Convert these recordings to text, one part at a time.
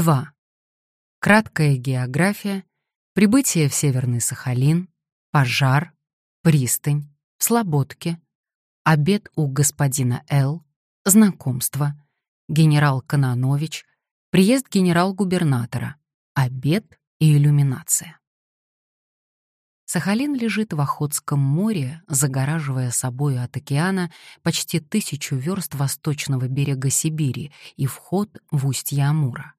2. Краткая география, прибытие в Северный Сахалин, пожар, пристань, слободки, обед у господина Л, знакомство, генерал Кононович, приезд генерал-губернатора, обед и иллюминация. Сахалин лежит в Охотском море, загораживая собою от океана почти тысячу верст восточного берега Сибири и вход в устье Амура.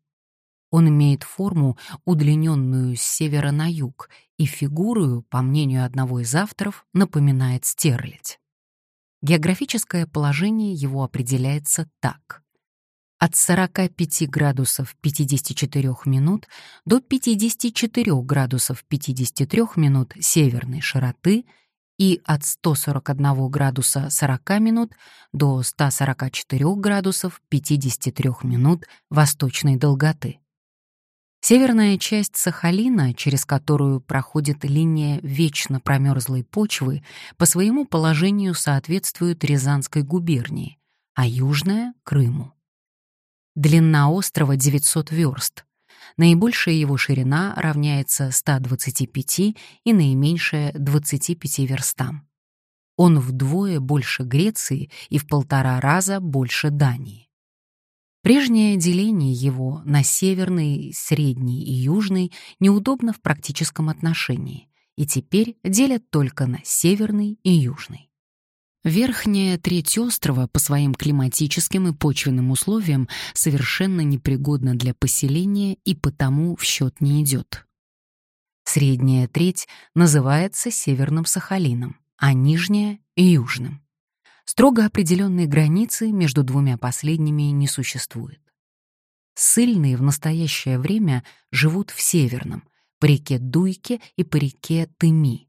Он имеет форму, удлиненную с севера на юг, и фигурую, по мнению одного из авторов, напоминает стерлядь. Географическое положение его определяется так от 45 градусов 54 минут до 54 градусов 53 минут северной широты и от 141 градуса 40 минут до 144 градусов 53 минут восточной долготы. Северная часть Сахалина, через которую проходит линия вечно промерзлой почвы, по своему положению соответствует Рязанской губернии, а южная — Крыму. Длина острова 900 верст. Наибольшая его ширина равняется 125 и наименьшая — 25 верстам. Он вдвое больше Греции и в полтора раза больше Дании. Прежнее деление его на северный, средний и южный неудобно в практическом отношении, и теперь делят только на северный и южный. Верхняя треть острова по своим климатическим и почвенным условиям совершенно непригодна для поселения и потому в счет не идет. Средняя треть называется Северным Сахалином, а нижняя — Южным. Строго определенной границы между двумя последними не существует. Сыльные в настоящее время живут в Северном, по реке Дуйке и по реке Тыми.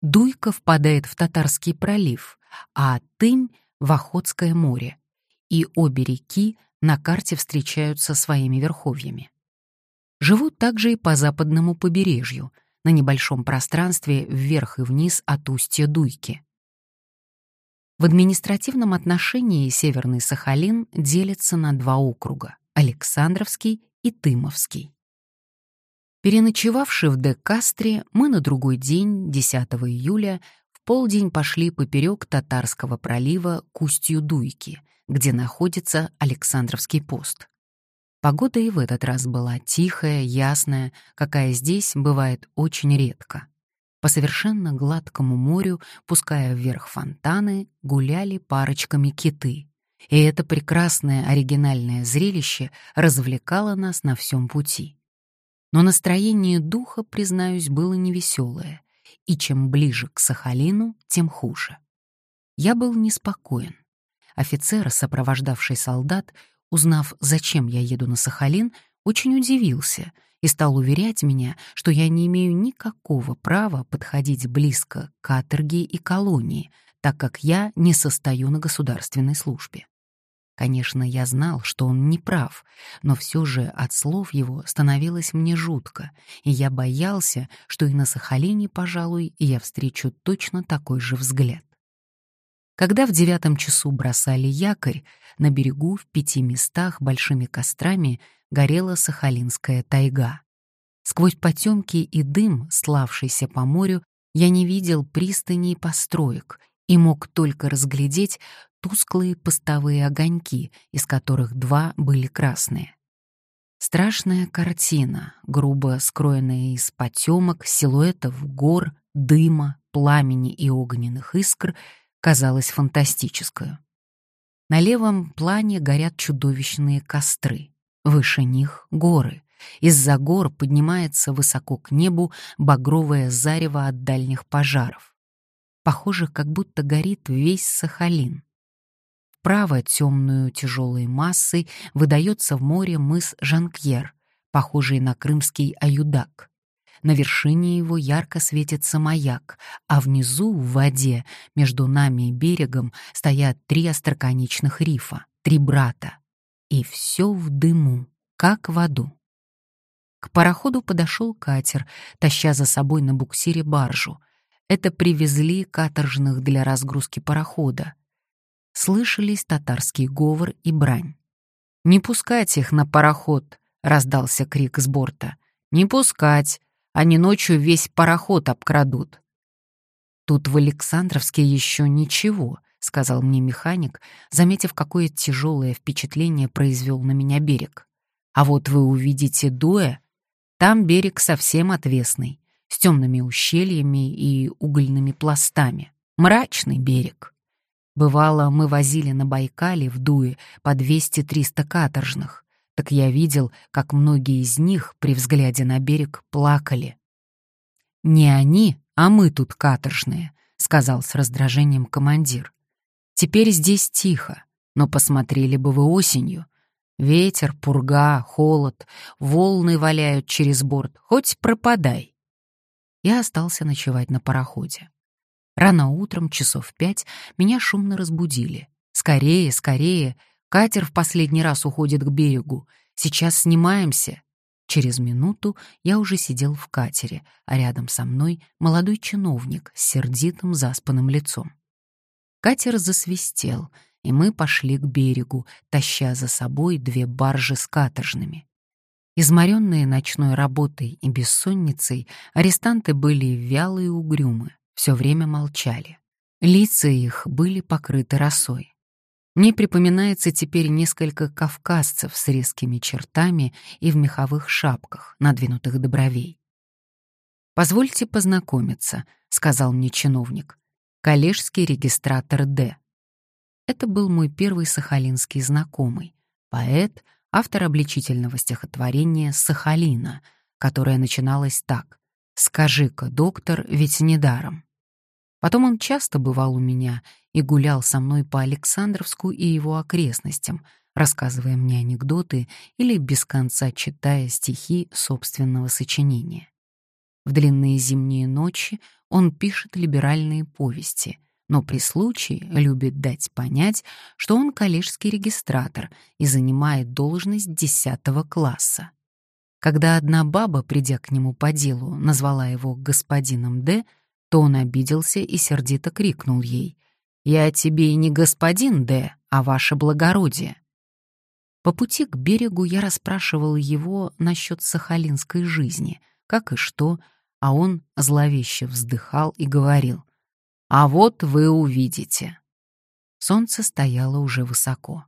Дуйка впадает в Татарский пролив, а Тымь — в Охотское море, и обе реки на карте встречаются своими верховьями. Живут также и по западному побережью, на небольшом пространстве вверх и вниз от устья Дуйки. В административном отношении Северный Сахалин делится на два округа — Александровский и Тымовский. Переночевавши в Декастре, мы на другой день, 10 июля, полдень пошли поперек Татарского пролива к устью Дуйки, где находится Александровский пост. Погода и в этот раз была тихая, ясная, какая здесь бывает очень редко. По совершенно гладкому морю, пуская вверх фонтаны, гуляли парочками киты. И это прекрасное оригинальное зрелище развлекало нас на всем пути. Но настроение духа, признаюсь, было невеселое и чем ближе к Сахалину, тем хуже. Я был неспокоен. Офицер, сопровождавший солдат, узнав, зачем я еду на Сахалин, очень удивился и стал уверять меня, что я не имею никакого права подходить близко к каторге и колонии, так как я не состою на государственной службе. Конечно, я знал, что он не прав, но все же от слов его становилось мне жутко, и я боялся, что и на Сахалине, пожалуй, я встречу точно такой же взгляд. Когда в девятом часу бросали якорь, на берегу в пяти местах большими кострами горела Сахалинская тайга. Сквозь потемки и дым, славшийся по морю, я не видел пристани и построек и мог только разглядеть тусклые постовые огоньки, из которых два были красные. Страшная картина, грубо скроенная из потемок, силуэтов гор, дыма, пламени и огненных искр, казалась фантастической. На левом плане горят чудовищные костры, выше них — горы. Из-за гор поднимается высоко к небу багровое зарево от дальних пожаров. Похоже, как будто горит весь Сахалин. Вправо темную тяжелой массой выдается в море мыс Жанкьер, похожий на крымский аюдак. На вершине его ярко светится маяк, а внизу, в воде, между нами и берегом, стоят три остроконечных рифа, три брата. И все в дыму, как в аду. К пароходу подошел катер, таща за собой на буксире баржу. Это привезли каторжных для разгрузки парохода слышались татарский говор и брань. «Не пускать их на пароход», раздался крик с борта. «Не пускать! Они ночью весь пароход обкрадут!» «Тут в Александровске еще ничего», — сказал мне механик, заметив, какое тяжелое впечатление произвел на меня берег. «А вот вы увидите Дуэ, там берег совсем отвесный, с темными ущельями и угольными пластами. Мрачный берег. Бывало, мы возили на Байкале в Дуе по 200-300 каторжных. Так я видел, как многие из них при взгляде на берег плакали. Не они, а мы тут каторжные, сказал с раздражением командир. Теперь здесь тихо, но посмотрели бы вы осенью. Ветер, пурга, холод, волны валяют через борт, хоть пропадай. Я остался ночевать на пароходе. Рано утром, часов пять, меня шумно разбудили. «Скорее, скорее! Катер в последний раз уходит к берегу. Сейчас снимаемся!» Через минуту я уже сидел в катере, а рядом со мной молодой чиновник с сердитым заспанным лицом. Катер засвистел, и мы пошли к берегу, таща за собой две баржи с каторжными. Изморенные ночной работой и бессонницей, арестанты были вялые и угрюмы, все время молчали. Лица их были покрыты росой. Мне припоминается теперь несколько кавказцев с резкими чертами и в меховых шапках, надвинутых до бровей. «Позвольте познакомиться», — сказал мне чиновник. «Коллежский регистратор Д». Это был мой первый сахалинский знакомый, поэт, автор обличительного стихотворения «Сахалина», которое начиналось так «Скажи-ка, доктор, ведь недаром». Потом он часто бывал у меня и гулял со мной по Александровску и его окрестностям, рассказывая мне анекдоты или без конца читая стихи собственного сочинения. В длинные зимние ночи он пишет либеральные повести, но при случае любит дать понять, что он коллежский регистратор и занимает должность десятого класса. Когда одна баба, придя к нему по делу, назвала его господином Д, то он обиделся и сердито крикнул ей «Я тебе не господин Д, а ваше благородие». По пути к берегу я расспрашивал его насчет сахалинской жизни, как и что, а он зловеще вздыхал и говорил «А вот вы увидите». Солнце стояло уже высоко.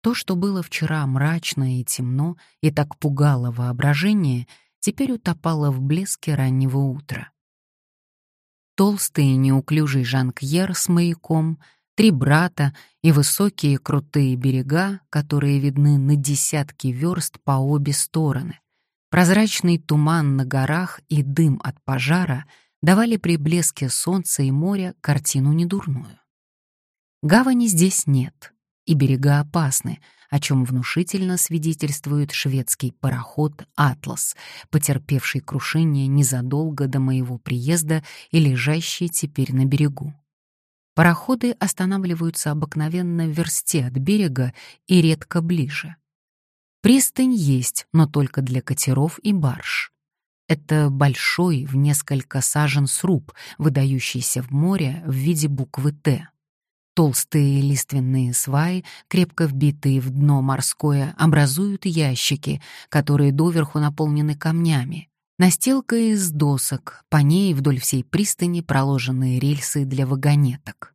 То, что было вчера мрачно и темно и так пугало воображение, теперь утопало в блеске раннего утра толстый и неуклюжий Жан-Кьер с маяком, три брата и высокие крутые берега, которые видны на десятки верст по обе стороны. Прозрачный туман на горах и дым от пожара давали при блеске солнца и моря картину недурную. Гавани здесь нет, и берега опасны, о чем внушительно свидетельствует шведский пароход «Атлас», потерпевший крушение незадолго до моего приезда и лежащий теперь на берегу. Пароходы останавливаются обыкновенно в версте от берега и редко ближе. Пристань есть, но только для катеров и барж. Это большой в несколько сажен сруб, выдающийся в море в виде буквы «Т». Толстые лиственные сваи, крепко вбитые в дно морское, образуют ящики, которые доверху наполнены камнями. Настилка из досок, по ней вдоль всей пристани проложенные рельсы для вагонеток.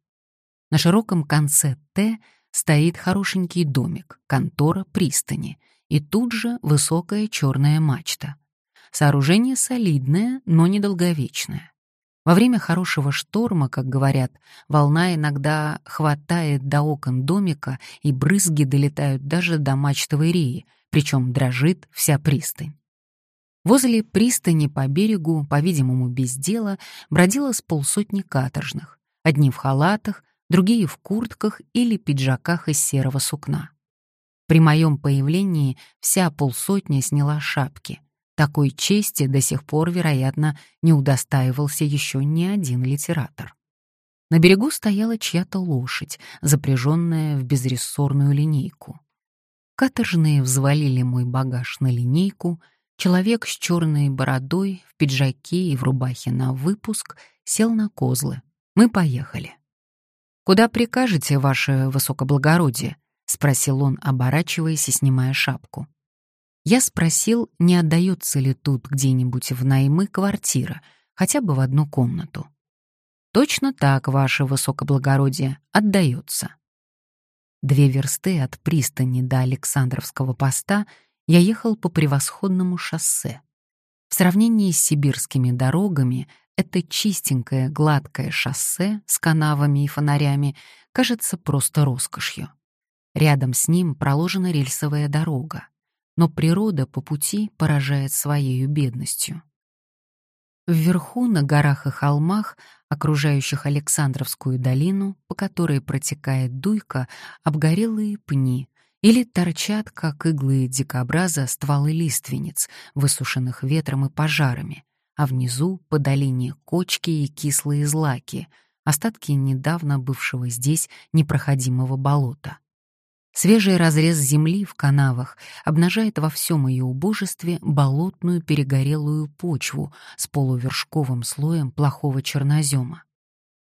На широком конце «Т» стоит хорошенький домик, контора пристани, и тут же высокая черная мачта. Сооружение солидное, но недолговечное. Во время хорошего шторма, как говорят, волна иногда хватает до окон домика, и брызги долетают даже до мачтовой реи, причем дрожит вся пристань. Возле пристани по берегу, по-видимому, без дела, бродило с полсотни каторжных, одни в халатах, другие в куртках или пиджаках из серого сукна. При моем появлении вся полсотня сняла шапки — такой чести до сих пор, вероятно, не удостаивался еще ни один литератор. На берегу стояла чья-то лошадь, запряженная в безрессорную линейку. Каторжные взвалили мой багаж на линейку, человек с черной бородой, в пиджаке и в рубахе на выпуск сел на козлы. Мы поехали. «Куда прикажете, ваше высокоблагородие?» — спросил он, оборачиваясь и снимая шапку. Я спросил, не отдается ли тут где-нибудь в наймы квартира, хотя бы в одну комнату. «Точно так, ваше высокоблагородие, отдается». Две версты от пристани до Александровского поста я ехал по превосходному шоссе. В сравнении с сибирскими дорогами это чистенькое, гладкое шоссе с канавами и фонарями кажется просто роскошью. Рядом с ним проложена рельсовая дорога, но природа по пути поражает своей бедностью. Вверху, на горах и холмах, окружающих Александровскую долину, по которой протекает дуйка, обгорелые пни или торчат, как иглы дикобраза, стволы лиственниц, высушенных ветром и пожарами, а внизу, по долине, кочки и кислые злаки, остатки недавно бывшего здесь непроходимого болота. Свежий разрез земли в канавах обнажает во всем ее убожестве болотную перегорелую почву с полувершковым слоем плохого чернозема.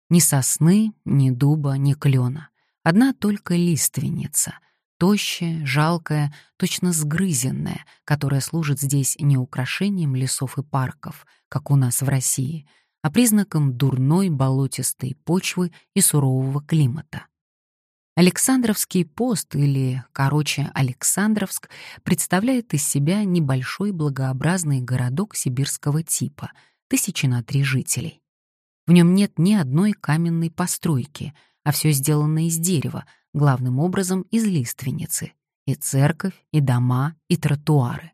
Ни сосны, ни дуба, ни клена. Одна только лиственница, тощая, жалкая, точно сгрызенная, которая служит здесь не украшением лесов и парков, как у нас в России, а признаком дурной болотистой почвы и сурового климата. Александровский пост, или, короче, Александровск, представляет из себя небольшой благообразный городок сибирского типа, тысячи на три жителей. В нем нет ни одной каменной постройки, а все сделано из дерева, главным образом из лиственницы. И церковь, и дома, и тротуары.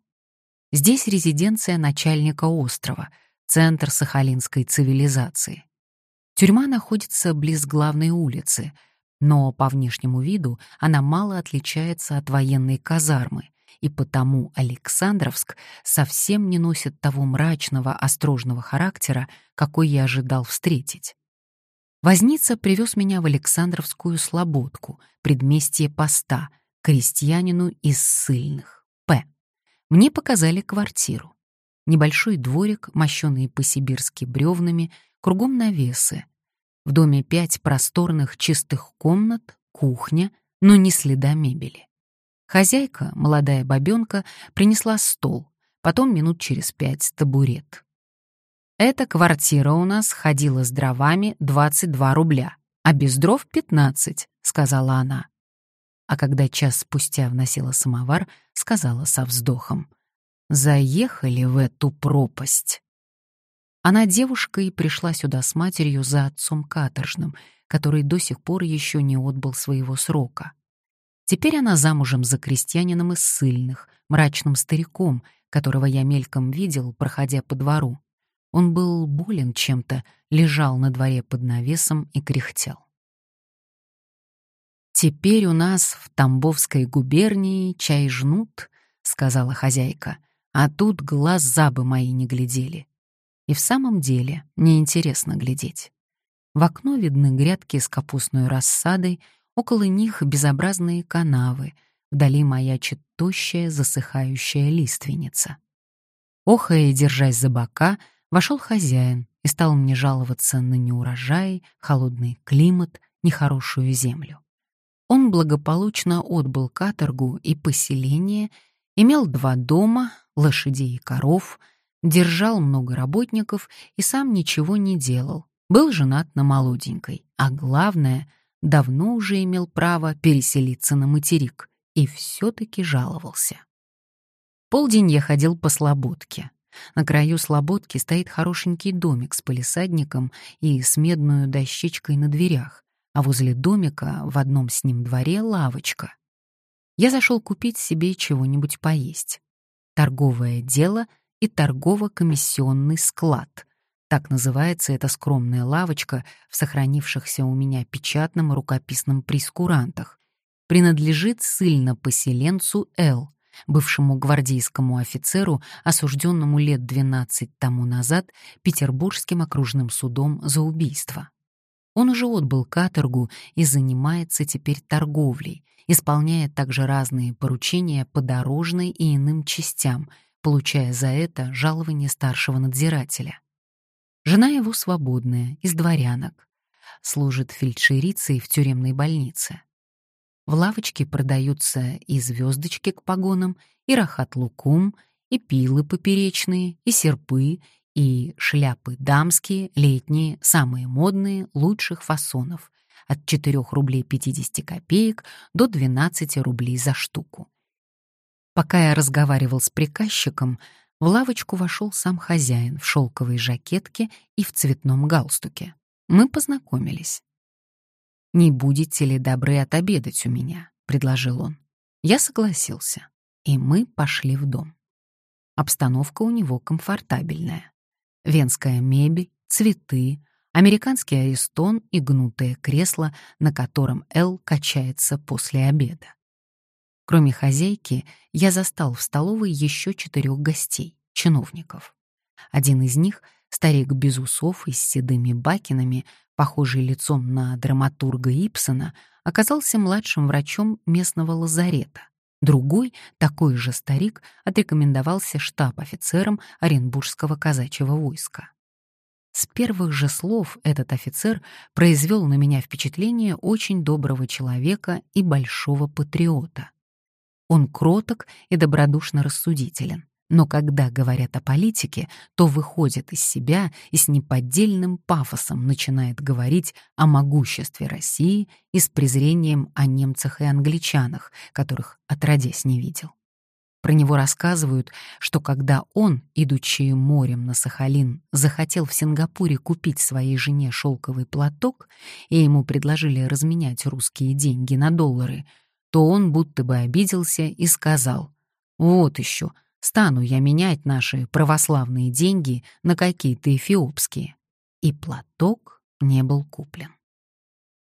Здесь резиденция начальника острова, центр сахалинской цивилизации. Тюрьма находится близ главной улицы — но по внешнему виду она мало отличается от военной казармы, и потому Александровск совсем не носит того мрачного, острожного характера, какой я ожидал встретить. Возница привез меня в Александровскую слободку, предместье поста, крестьянину из ссыльных, П. Мне показали квартиру. Небольшой дворик, мощенный по-сибирски бревнами, кругом навесы, в доме пять просторных чистых комнат, кухня, но ни следа мебели. Хозяйка, молодая бабенка, принесла стол, потом минут через пять табурет. Эта квартира у нас ходила с дровами 22 рубля, а без дров 15, сказала она. А когда час спустя вносила самовар, сказала со вздохом: "Заехали в эту пропасть". Она девушка и пришла сюда с матерью за отцом каторжным, который до сих пор еще не отбыл своего срока. Теперь она замужем за крестьянином из ссыльных, мрачным стариком, которого я мельком видел, проходя по двору. Он был болен чем-то, лежал на дворе под навесом и кряхтел. «Теперь у нас в Тамбовской губернии чай жнут», — сказала хозяйка, «а тут глаз забы мои не глядели. И в самом деле неинтересно глядеть. В окно видны грядки с капустной рассадой, около них безобразные канавы, вдали маячит тощая засыхающая лиственница. Охая и держась за бока, вошел хозяин и стал мне жаловаться на неурожай, холодный климат, нехорошую землю. Он благополучно отбыл каторгу и поселение, имел два дома, лошадей и коров — держал много работников и сам ничего не делал, был женат на молоденькой, а главное, давно уже имел право переселиться на материк и все-таки жаловался. Полдень я ходил по слободке. На краю слободки стоит хорошенький домик с полисадником и с медную дощечкой на дверях, а возле домика в одном с ним дворе лавочка. Я зашел купить себе чего-нибудь поесть. Торговое дело и торгово-комиссионный склад. Так называется эта скромная лавочка в сохранившихся у меня печатном и рукописном прескурантах. Принадлежит ссыльно-поселенцу Л., бывшему гвардейскому офицеру, осужденному лет 12 тому назад Петербургским окружным судом за убийство. Он уже отбыл каторгу и занимается теперь торговлей, исполняет также разные поручения по дорожной и иным частям — получая за это жалование старшего надзирателя. Жена его свободная, из дворянок. Служит фельдшерицей в тюремной больнице. В лавочке продаются и звездочки к погонам, и рахат-лукум, и пилы поперечные, и серпы, и шляпы дамские, летние, самые модные, лучших фасонов, от 4 рублей 50 копеек до 12 рублей за штуку. Пока я разговаривал с приказчиком, в лавочку вошел сам хозяин в шелковой жакетке и в цветном галстуке. Мы познакомились. «Не будете ли добры отобедать у меня?» — предложил он. Я согласился, и мы пошли в дом. Обстановка у него комфортабельная. Венская мебель, цветы, американский аристон и гнутое кресло, на котором Эл качается после обеда. Кроме хозяйки, я застал в столовой еще четырех гостей, чиновников. Один из них — старик без усов и с седыми бакинами, похожий лицом на драматурга Ипсона, оказался младшим врачом местного лазарета. Другой, такой же старик, отрекомендовался штаб-офицером Оренбургского казачьего войска. С первых же слов этот офицер произвел на меня впечатление очень доброго человека и большого патриота. Он кроток и добродушно рассудителен но когда говорят о политике, то выходит из себя и с неподдельным пафосом начинает говорить о могуществе России и с презрением о немцах и англичанах, которых отродясь не видел. Про него рассказывают, что когда он, идучи морем на Сахалин, захотел в Сингапуре купить своей жене шелковый платок, и ему предложили разменять русские деньги на доллары, то он будто бы обиделся и сказал «Вот еще, стану я менять наши православные деньги на какие-то эфиопские. И платок не был куплен.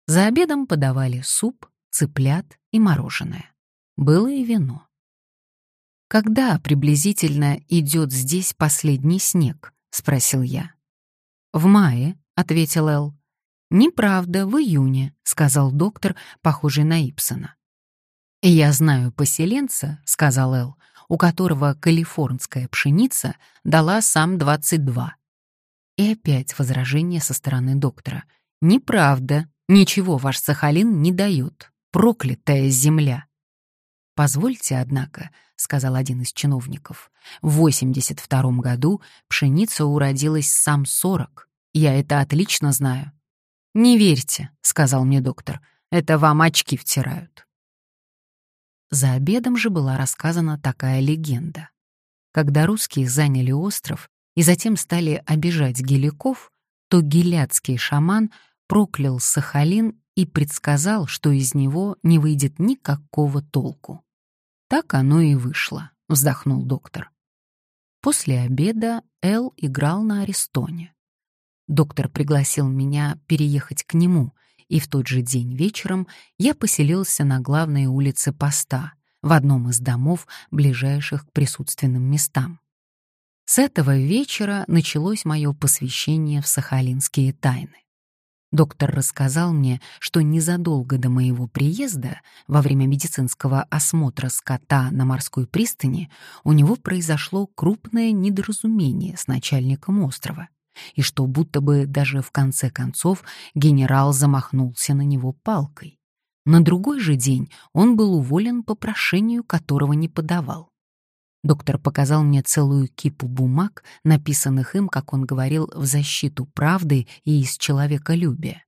За обедом подавали суп, цыплят и мороженое. Было и вино. «Когда приблизительно идет здесь последний снег?» — спросил я. «В мае», — ответил Эл. «Неправда, в июне», — сказал доктор, похожий на Ипсона. «Я знаю поселенца», — сказал Эл, у которого калифорнская пшеница дала сам 22. И опять возражение со стороны доктора. «Неправда. Ничего ваш Сахалин не дает. Проклятая земля». «Позвольте, однако», — сказал один из чиновников, «в 82 году пшеница уродилась сам 40. Я это отлично знаю». «Не верьте», — сказал мне доктор, — «это вам очки втирают». За обедом же была рассказана такая легенда. Когда русские заняли остров и затем стали обижать геликов, то гиляцкий шаман проклял Сахалин и предсказал, что из него не выйдет никакого толку. Так оно и вышло, вздохнул доктор. После обеда Эл играл на Аристоне. Доктор пригласил меня переехать к нему, и в тот же день вечером я поселился на главной улице поста, в одном из домов, ближайших к присутственным местам. С этого вечера началось мое посвящение в сахалинские тайны. Доктор рассказал мне, что незадолго до моего приезда, во время медицинского осмотра скота на морской пристани, у него произошло крупное недоразумение с начальником острова и что будто бы даже в конце концов генерал замахнулся на него палкой. На другой же день он был уволен по прошению, которого не подавал. Доктор показал мне целую кипу бумаг, написанных им, как он говорил, в защиту правды и из человеколюбия.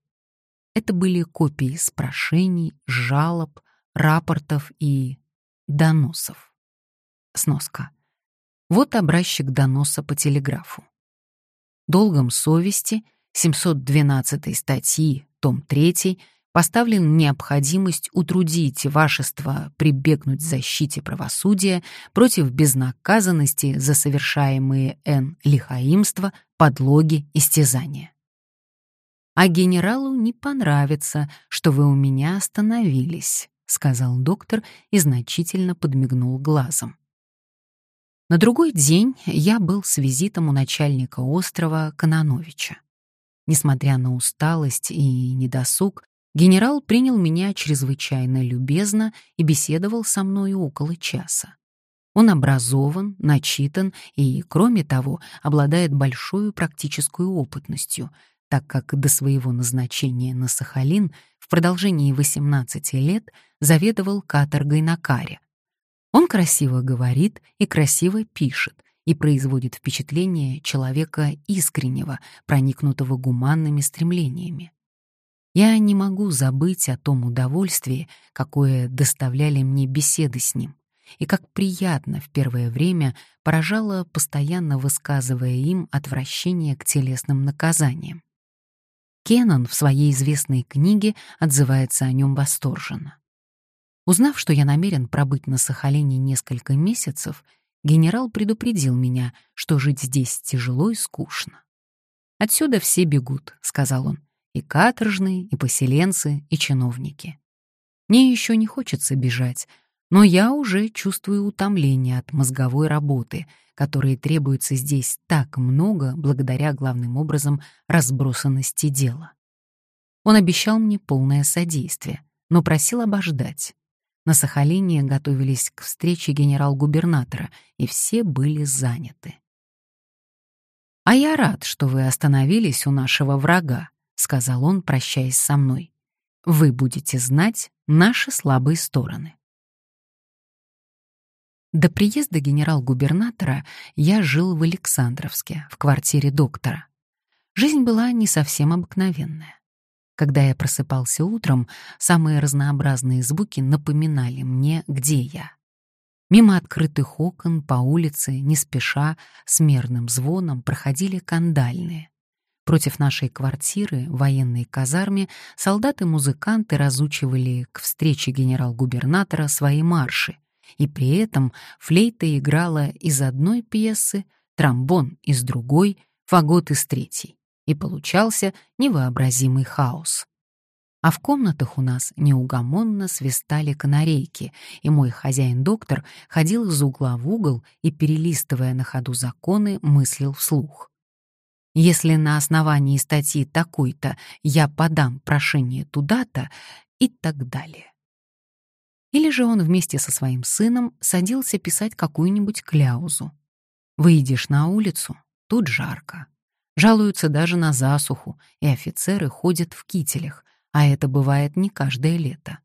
Это были копии спрошений, жалоб, рапортов и доносов. Сноска. Вот образчик доноса по телеграфу долгом совести 712 статьи, том 3, поставлен необходимость утрудить вашество прибегнуть к защите правосудия против безнаказанности за совершаемые Н. лихаимства, подлоги, истязания. «А генералу не понравится, что вы у меня остановились», — сказал доктор и значительно подмигнул глазом. На другой день я был с визитом у начальника острова Канановича. Несмотря на усталость и недосуг, генерал принял меня чрезвычайно любезно и беседовал со мной около часа. Он образован, начитан и, кроме того, обладает большой практической опытностью, так как до своего назначения на Сахалин в продолжении 18 лет заведовал каторгой на каре. Он красиво говорит и красиво пишет и производит впечатление человека искреннего, проникнутого гуманными стремлениями. Я не могу забыть о том удовольствии, какое доставляли мне беседы с ним, и как приятно в первое время поражало, постоянно высказывая им отвращение к телесным наказаниям. Кеннон в своей известной книге отзывается о нем восторженно. Узнав, что я намерен пробыть на Сахалине несколько месяцев, генерал предупредил меня, что жить здесь тяжело и скучно. «Отсюда все бегут», — сказал он, — «и каторжные, и поселенцы, и чиновники. Мне еще не хочется бежать, но я уже чувствую утомление от мозговой работы, которой требуется здесь так много благодаря главным образом разбросанности дела. Он обещал мне полное содействие, но просил обождать. На Сахалине готовились к встрече генерал-губернатора, и все были заняты. «А я рад, что вы остановились у нашего врага», — сказал он, прощаясь со мной. «Вы будете знать наши слабые стороны». До приезда генерал-губернатора я жил в Александровске, в квартире доктора. Жизнь была не совсем обыкновенная. Когда я просыпался утром, самые разнообразные звуки напоминали мне, где я. Мимо открытых окон по улице, не спеша, с мерным звоном проходили кандальные. Против нашей квартиры, военной казарме, солдаты-музыканты разучивали к встрече генерал-губернатора свои марши, и при этом флейта играла из одной пьесы, тромбон из другой, фагот из третьей, и получался невообразимый хаос. А в комнатах у нас неугомонно свистали канарейки, и мой хозяин-доктор ходил из угла в угол и, перелистывая на ходу законы, мыслил вслух. Если на основании статьи такой-то я подам прошение туда-то и так далее. Или же он вместе со своим сыном садился писать какую-нибудь кляузу. Выйдешь на улицу, тут жарко. Жалуются даже на засуху, и офицеры ходят в кителях, а это бывает не каждое лето.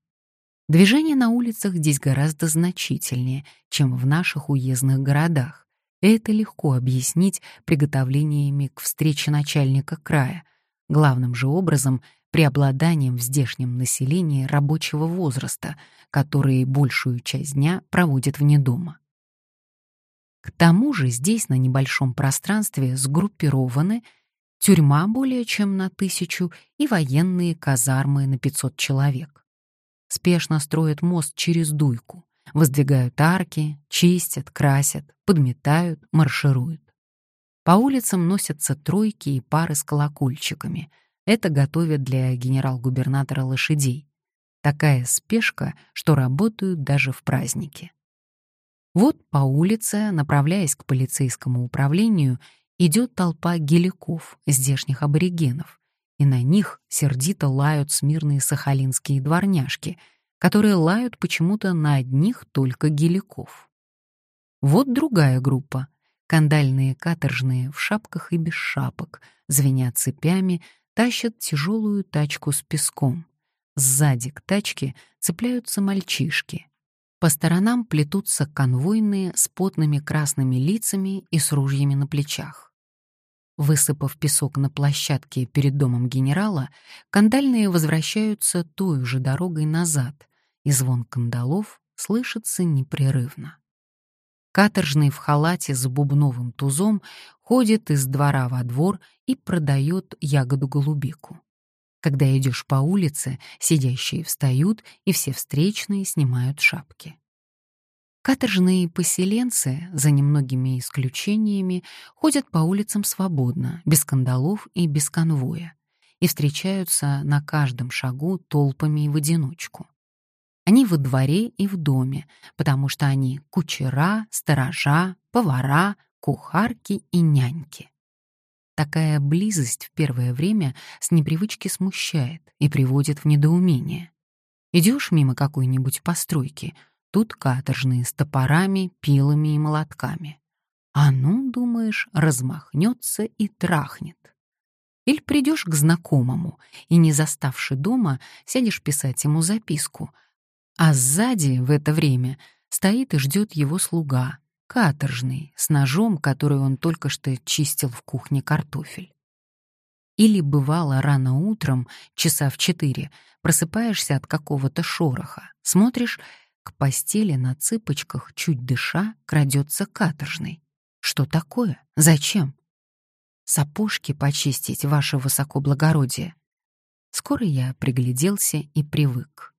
Движение на улицах здесь гораздо значительнее, чем в наших уездных городах. Это легко объяснить приготовлениями к встрече начальника края, главным же образом преобладанием в здешнем населении рабочего возраста, которые большую часть дня проводят вне дома. К тому же здесь на небольшом пространстве сгруппированы тюрьма более чем на тысячу и военные казармы на 500 человек. Спешно строят мост через Дуйку, воздвигают арки, чистят, красят, подметают, маршируют. По улицам носятся тройки и пары с колокольчиками — это готовят для генерал-губернатора лошадей. Такая спешка, что работают даже в праздники. Вот по улице, направляясь к полицейскому управлению, идет толпа геликов, здешних аборигенов, и на них сердито лают смирные сахалинские дворняжки, которые лают почему-то на одних только геликов. Вот другая группа — кандальные каторжные в шапках и без шапок, звенят цепями, тащат тяжелую тачку с песком. Сзади к тачке цепляются мальчишки. По сторонам плетутся конвойные с потными красными лицами и с ружьями на плечах. Высыпав песок на площадке перед домом генерала, кандальные возвращаются той же дорогой назад, и звон кандалов слышится непрерывно. Каторжный в халате с бубновым тузом ходит из двора во двор и продает ягоду-голубику. Когда идешь по улице, сидящие встают, и все встречные снимают шапки. Каторжные поселенцы, за немногими исключениями, ходят по улицам свободно, без скандалов и без конвоя, и встречаются на каждом шагу толпами и в одиночку. Они во дворе и в доме, потому что они кучера, сторожа, повара, кухарки и няньки. Такая близость в первое время с непривычки смущает и приводит в недоумение. Идешь мимо какой-нибудь постройки, тут каторжные с топорами, пилами и молотками. А ну, думаешь, размахнется и трахнет. Или придешь к знакомому и, не заставши дома, сядешь писать ему записку, а сзади в это время стоит и ждет его слуга, каторжный, с ножом, который он только что чистил в кухне картофель. Или бывало рано утром, часа в четыре, просыпаешься от какого-то шороха, смотришь, к постели на цыпочках, чуть дыша, крадется каторжный. Что такое? Зачем? Сапожки почистить, ваше высокоблагородие. Скоро я пригляделся и привык.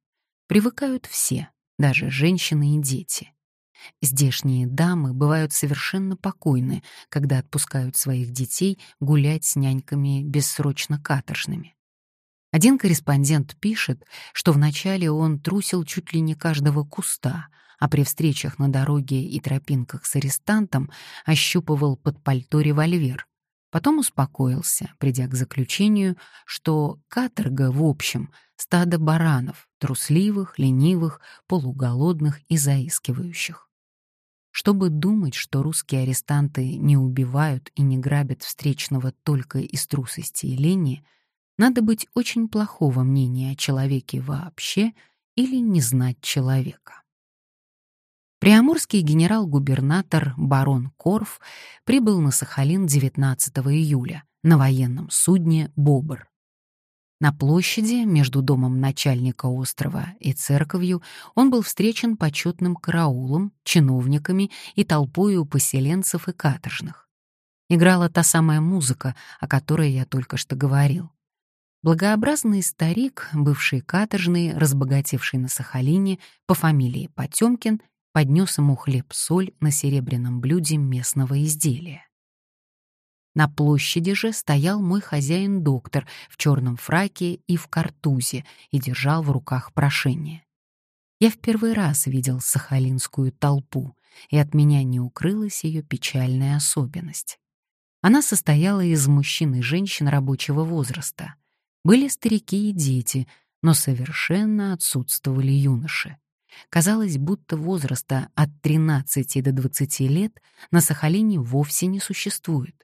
Привыкают все, даже женщины и дети. Здешние дамы бывают совершенно покойны, когда отпускают своих детей гулять с няньками бессрочно каторжными. Один корреспондент пишет, что вначале он трусил чуть ли не каждого куста, а при встречах на дороге и тропинках с арестантом ощупывал под пальто револьвер. Потом успокоился, придя к заключению, что каторга, в общем, стадо баранов, трусливых, ленивых, полуголодных и заискивающих. Чтобы думать, что русские арестанты не убивают и не грабят встречного только из трусости и лени, надо быть очень плохого мнения о человеке вообще или не знать человека. Приамурский генерал-губернатор барон Корф прибыл на Сахалин 19 июля на военном судне «Бобр». На площади между домом начальника острова и церковью он был встречен почетным караулом, чиновниками и толпою поселенцев и каторжных. Играла та самая музыка, о которой я только что говорил. Благообразный старик, бывший каторжный, разбогатевший на Сахалине, по фамилии Потемкин, поднес ему хлеб-соль на серебряном блюде местного изделия. На площади же стоял мой хозяин-доктор в черном фраке и в картузе и держал в руках прошение. Я в первый раз видел сахалинскую толпу, и от меня не укрылась ее печальная особенность. Она состояла из мужчин и женщин рабочего возраста. Были старики и дети, но совершенно отсутствовали юноши. Казалось, будто возраста от 13 до 20 лет на Сахалине вовсе не существует.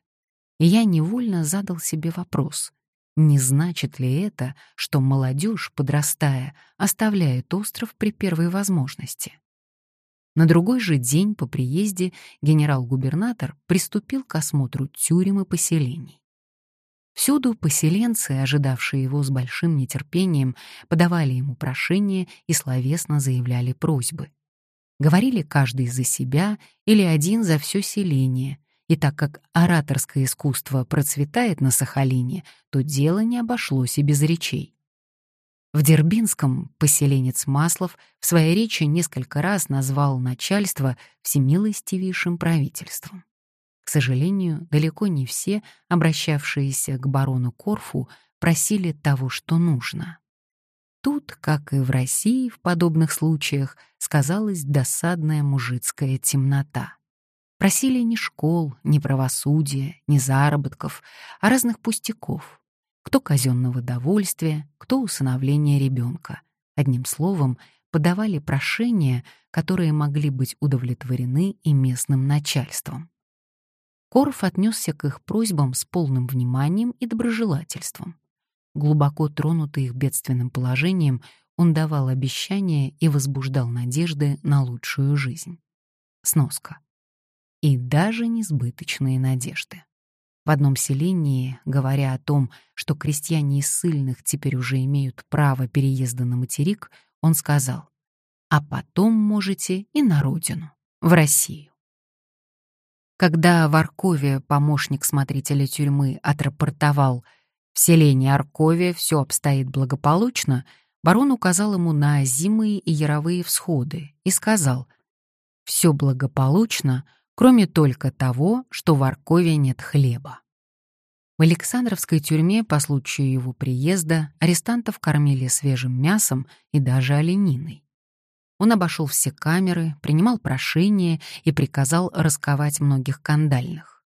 И я невольно задал себе вопрос, не значит ли это, что молодежь, подрастая, оставляет остров при первой возможности? На другой же день по приезде генерал-губернатор приступил к осмотру тюрем и поселений. Всюду поселенцы, ожидавшие его с большим нетерпением, подавали ему прошения и словесно заявляли просьбы. Говорили каждый за себя или один за все селение, и так как ораторское искусство процветает на Сахалине, то дело не обошлось и без речей. В Дербинском поселенец Маслов в своей речи несколько раз назвал начальство всемилостивейшим правительством. К сожалению, далеко не все, обращавшиеся к барону Корфу, просили того, что нужно. Тут, как и в России в подобных случаях, сказалась досадная мужицкая темнота. Просили не школ, не правосудия, не заработков, а разных пустяков. Кто казенного довольствия, кто усыновления ребенка. Одним словом, подавали прошения, которые могли быть удовлетворены и местным начальством. Корф отнесся к их просьбам с полным вниманием и доброжелательством. Глубоко тронутый их бедственным положением, он давал обещания и возбуждал надежды на лучшую жизнь. Сноска и даже несбыточные надежды. В одном селении, говоря о том, что крестьяне из ссыльных теперь уже имеют право переезда на материк, он сказал, «А потом можете и на родину, в Россию». Когда в Аркове помощник смотрителя тюрьмы отрапортовал «В селении Аркове все обстоит благополучно», барон указал ему на зимые и яровые всходы и сказал «Все благополучно, кроме только того, что в Аркове нет хлеба. В Александровской тюрьме по случаю его приезда арестантов кормили свежим мясом и даже олениной. Он обошел все камеры, принимал прошения и приказал расковать многих кандальных.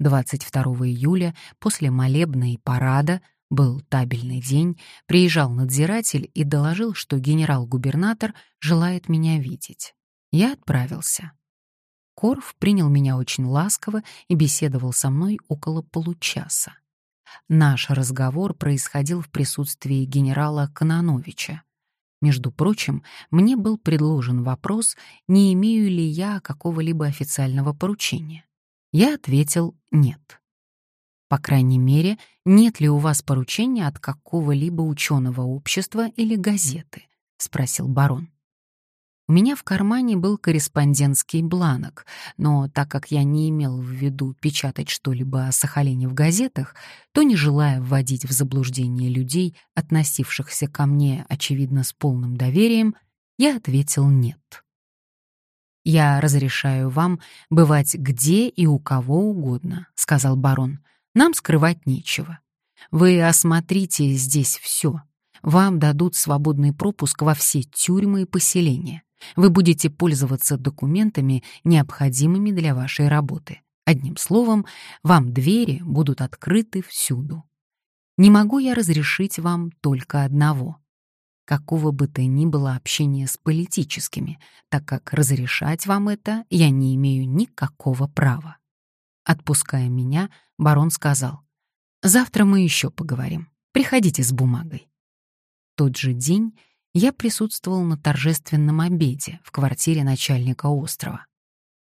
22 июля, после молебна и парада, был табельный день, приезжал надзиратель и доложил, что генерал-губернатор желает меня видеть. Я отправился. Корф принял меня очень ласково и беседовал со мной около получаса. Наш разговор происходил в присутствии генерала Кононовича. Между прочим, мне был предложен вопрос, не имею ли я какого-либо официального поручения. Я ответил «нет». По крайней мере, нет ли у вас поручения от какого-либо ученого общества или газеты? спросил барон. У меня в кармане был корреспондентский бланок, но так как я не имел в виду печатать что-либо о Сахалине в газетах, то, не желая вводить в заблуждение людей, относившихся ко мне, очевидно, с полным доверием, я ответил «нет». «Я разрешаю вам бывать где и у кого угодно», — сказал барон. «Нам скрывать нечего. Вы осмотрите здесь все. Вам дадут свободный пропуск во все тюрьмы и поселения. Вы будете пользоваться документами, необходимыми для вашей работы. Одним словом, вам двери будут открыты всюду. Не могу я разрешить вам только одного. Какого бы то ни было общения с политическими, так как разрешать вам это я не имею никакого права. Отпуская меня, барон сказал, «Завтра мы еще поговорим. Приходите с бумагой». тот же день я присутствовал на торжественном обеде в квартире начальника острова.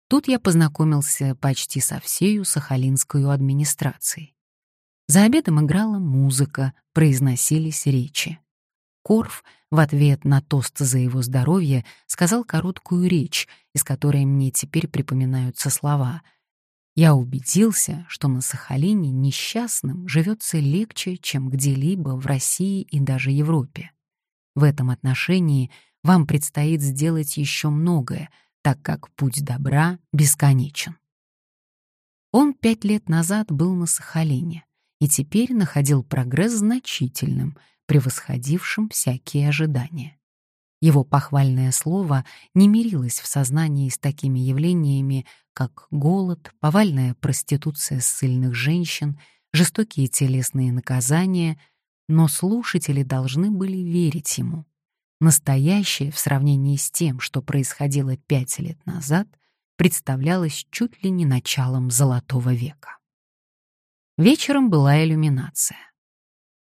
Тут я познакомился почти со всею сахалинской администрацией. За обедом играла музыка, произносились речи. Корф в ответ на тост за его здоровье сказал короткую речь, из которой мне теперь припоминаются слова. «Я убедился, что на Сахалине несчастным живется легче, чем где-либо в России и даже Европе. В этом отношении вам предстоит сделать еще многое, так как путь добра бесконечен. Он пять лет назад был на Сахалине и теперь находил прогресс значительным, превосходившим всякие ожидания. Его похвальное слово не мирилось в сознании с такими явлениями, как голод, повальная проституция ссыльных женщин, жестокие телесные наказания — но слушатели должны были верить ему. Настоящее в сравнении с тем, что происходило пять лет назад, представлялось чуть ли не началом Золотого века. Вечером была иллюминация.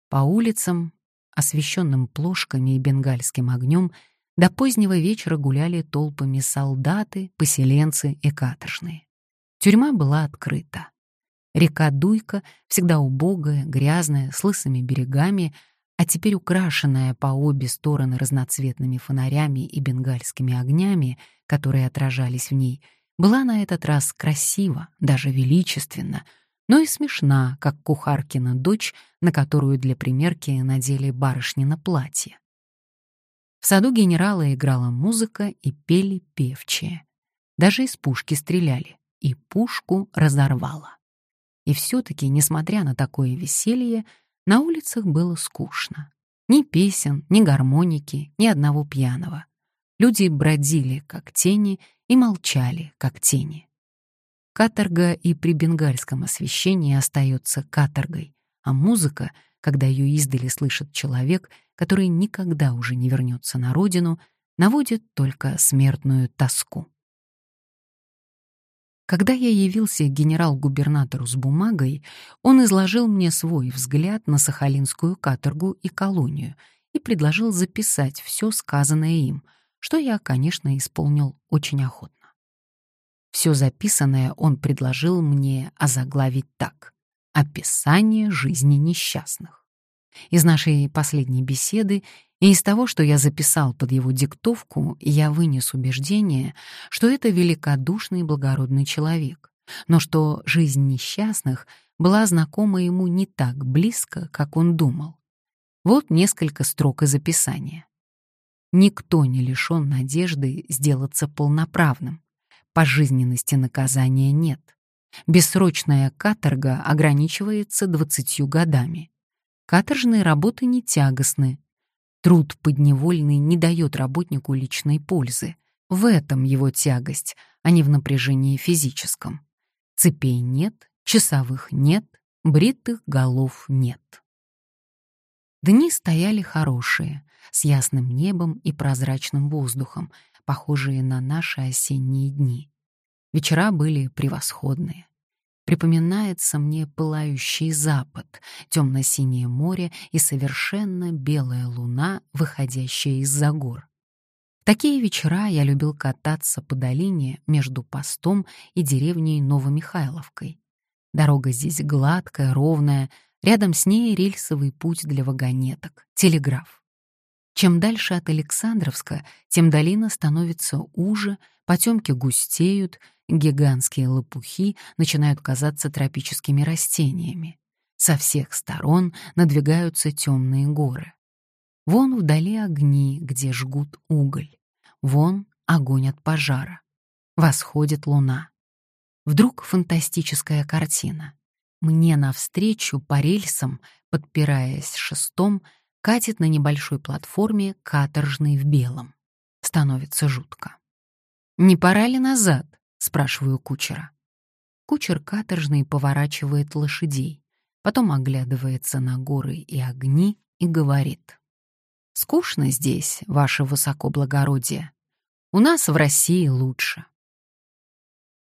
По улицам, освещенным плошками и бенгальским огнем, до позднего вечера гуляли толпами солдаты, поселенцы и каторжные. Тюрьма была открыта. Река Дуйка, всегда убогая, грязная, с лысыми берегами, а теперь украшенная по обе стороны разноцветными фонарями и бенгальскими огнями, которые отражались в ней, была на этот раз красива, даже величественна, но и смешна, как кухаркина дочь, на которую для примерки надели барышнина платье. В саду генерала играла музыка и пели певчие. Даже из пушки стреляли, и пушку разорвало. И все-таки, несмотря на такое веселье, на улицах было скучно. Ни песен, ни гармоники, ни одного пьяного. Люди бродили, как тени, и молчали, как тени. Каторга и при бенгальском освещении остается каторгой, а музыка, когда ее издали слышит человек, который никогда уже не вернется на родину, наводит только смертную тоску. Когда я явился генерал-губернатору с бумагой, он изложил мне свой взгляд на сахалинскую каторгу и колонию и предложил записать все сказанное им, что я, конечно, исполнил очень охотно. Все записанное он предложил мне озаглавить так «Описание жизни несчастных». Из нашей последней беседы и из того, что я записал под его диктовку, я вынес убеждение, что это великодушный и благородный человек, но что жизнь несчастных была знакома ему не так близко, как он думал. Вот несколько строк из описания. Никто не лишен надежды сделаться полноправным. Пожизненности наказания нет. Бессрочная каторга ограничивается двадцатью годами. Каторжные работы не тягостны, Труд подневольный не дает работнику личной пользы. В этом его тягость, а не в напряжении физическом. Цепей нет, часовых нет, бритых голов нет. Дни стояли хорошие, с ясным небом и прозрачным воздухом, похожие на наши осенние дни. Вечера были превосходные. Припоминается мне пылающий запад, темно-синее море и совершенно белая луна, выходящая из-за гор. Такие вечера я любил кататься по долине между постом и деревней Новомихайловкой. Дорога здесь гладкая, ровная, рядом с ней рельсовый путь для вагонеток, телеграф. Чем дальше от Александровска, тем долина становится уже, потемки густеют, гигантские лопухи начинают казаться тропическими растениями. Со всех сторон надвигаются темные горы. Вон вдали огни, где жгут уголь. Вон огонь от пожара. Восходит луна. Вдруг фантастическая картина. Мне навстречу по рельсам, подпираясь шестом, катит на небольшой платформе каторжный в белом. Становится жутко. «Не пора ли назад?» — спрашиваю кучера. Кучер каторжный поворачивает лошадей, потом оглядывается на горы и огни и говорит. «Скучно здесь, ваше высокоблагородие. У нас в России лучше.